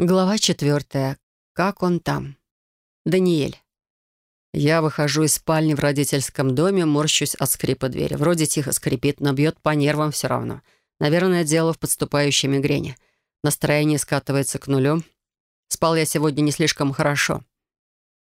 Глава четвертая. Как он там? Даниэль. Я выхожу из спальни в родительском доме, морщусь от скрипа двери. Вроде тихо скрипит, но бьет по нервам все равно. Наверное, дело в подступающей мигрени. Настроение скатывается к нулю. Спал я сегодня не слишком хорошо.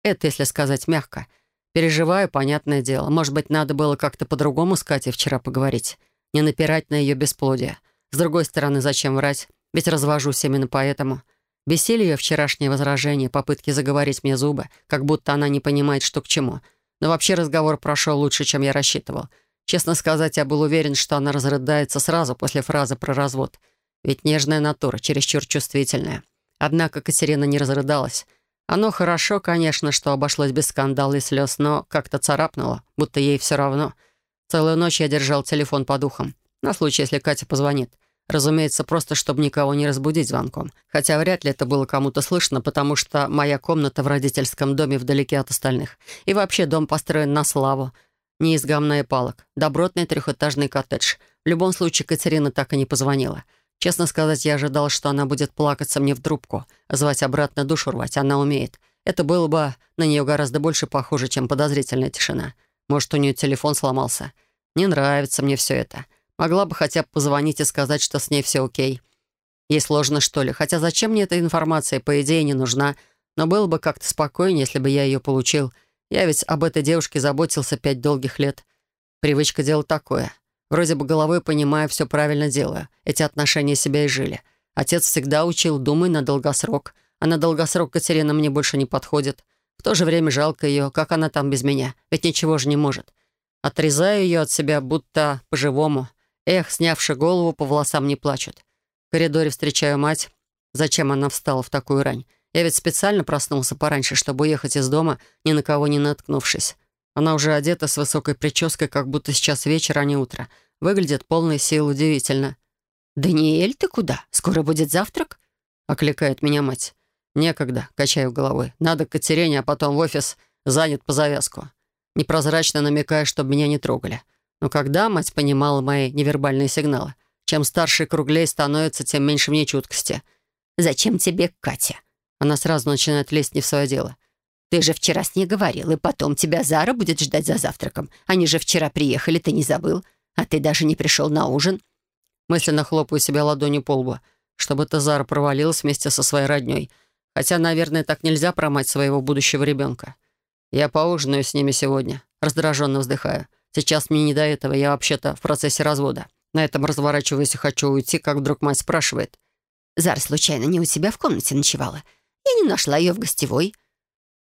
Это, если сказать мягко. Переживаю, понятное дело. Может быть, надо было как-то по-другому с Катей вчера поговорить. Не напирать на ее бесплодие. С другой стороны, зачем врать? Ведь развожусь именно поэтому. Бесили ее вчерашнее возражение, попытки заговорить мне зубы, как будто она не понимает, что к чему. Но вообще разговор прошел лучше, чем я рассчитывал. Честно сказать, я был уверен, что она разрыдается сразу после фразы про развод. Ведь нежная натура, чересчур чувствительная. Однако Катерина не разрыдалась. Оно хорошо, конечно, что обошлось без скандала и слез, но как-то царапнуло, будто ей все равно. Целую ночь я держал телефон под ухом, на случай, если Катя позвонит. Разумеется, просто чтобы никого не разбудить звонком. Хотя вряд ли это было кому-то слышно, потому что моя комната в родительском доме вдалеке от остальных. И вообще дом построен на славу. Не из гамна и палок. Добротный трехэтажный коттедж. В любом случае, Катерина так и не позвонила. Честно сказать, я ожидал, что она будет плакаться мне в трубку, звать обратно душу рвать. Она умеет. Это было бы на нее гораздо больше похоже, чем подозрительная тишина. Может, у нее телефон сломался. Не нравится мне все это. Могла бы хотя бы позвонить и сказать, что с ней все окей. Ей сложно, что ли. Хотя зачем мне эта информация, по идее, не нужна. Но было бы как-то спокойнее, если бы я ее получил. Я ведь об этой девушке заботился пять долгих лет. Привычка делать такое. Вроде бы головой понимаю, все правильно делаю. Эти отношения себя и жили. Отец всегда учил «думай на долгосрок». А на долгосрок Катерина мне больше не подходит. В то же время жалко ее, как она там без меня. Ведь ничего же не может. Отрезаю ее от себя, будто по-живому. Эх, снявши голову, по волосам не плачут. В коридоре встречаю мать. Зачем она встала в такую рань? Я ведь специально проснулся пораньше, чтобы уехать из дома, ни на кого не наткнувшись. Она уже одета с высокой прической, как будто сейчас вечер, а не утро. Выглядит полной сил удивительно. «Даниэль, ты куда? Скоро будет завтрак?» — окликает меня мать. «Некогда», — качаю головой. «Надо к Катерине, а потом в офис занят по завязку». Непрозрачно намекая, чтобы меня не трогали. Но когда мать понимала мои невербальные сигналы? Чем старше и круглее становится, тем меньше мне чуткости. «Зачем тебе Катя?» Она сразу начинает лезть не в свое дело. «Ты же вчера с ней говорил, и потом тебя Зара будет ждать за завтраком. Они же вчера приехали, ты не забыл. А ты даже не пришел на ужин». Мысленно хлопаю себя ладонью по лбу, чтобы эта Зара провалилась вместе со своей родней. Хотя, наверное, так нельзя про мать своего будущего ребенка. Я поужинаю с ними сегодня. Раздраженно вздыхаю. Сейчас мне не до этого, я вообще-то в процессе развода. На этом разворачиваюсь и хочу уйти, как вдруг мать спрашивает. «Зара случайно не у себя в комнате ночевала? Я не нашла ее в гостевой».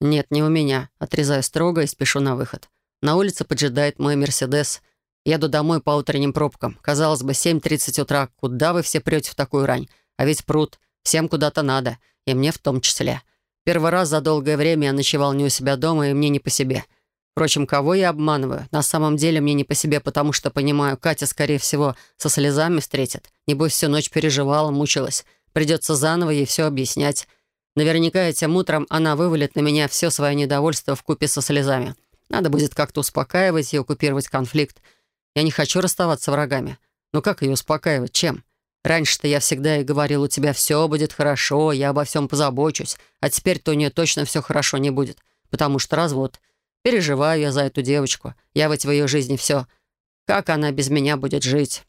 «Нет, не у меня». Отрезаю строго и спешу на выход. На улице поджидает мой «Мерседес». Еду домой по утренним пробкам. Казалось бы, 7.30 утра. Куда вы все прете в такую рань? А ведь пруд. Всем куда-то надо. И мне в том числе. Первый раз за долгое время я ночевал не у себя дома, и мне не по себе. Впрочем, кого я обманываю? На самом деле мне не по себе, потому что, понимаю, Катя, скорее всего, со слезами встретит. Небось, всю ночь переживала, мучилась. Придется заново ей все объяснять. Наверняка этим утром она вывалит на меня все свое недовольство в купе со слезами. Надо будет как-то успокаивать и оккупировать конфликт. Я не хочу расставаться врагами. Но как ее успокаивать? Чем? Раньше-то я всегда и говорил, у тебя все будет хорошо, я обо всем позабочусь. А теперь-то у нее точно все хорошо не будет, потому что развод. Переживаю я за эту девочку. Я ведь в ее жизни все. Как она без меня будет жить?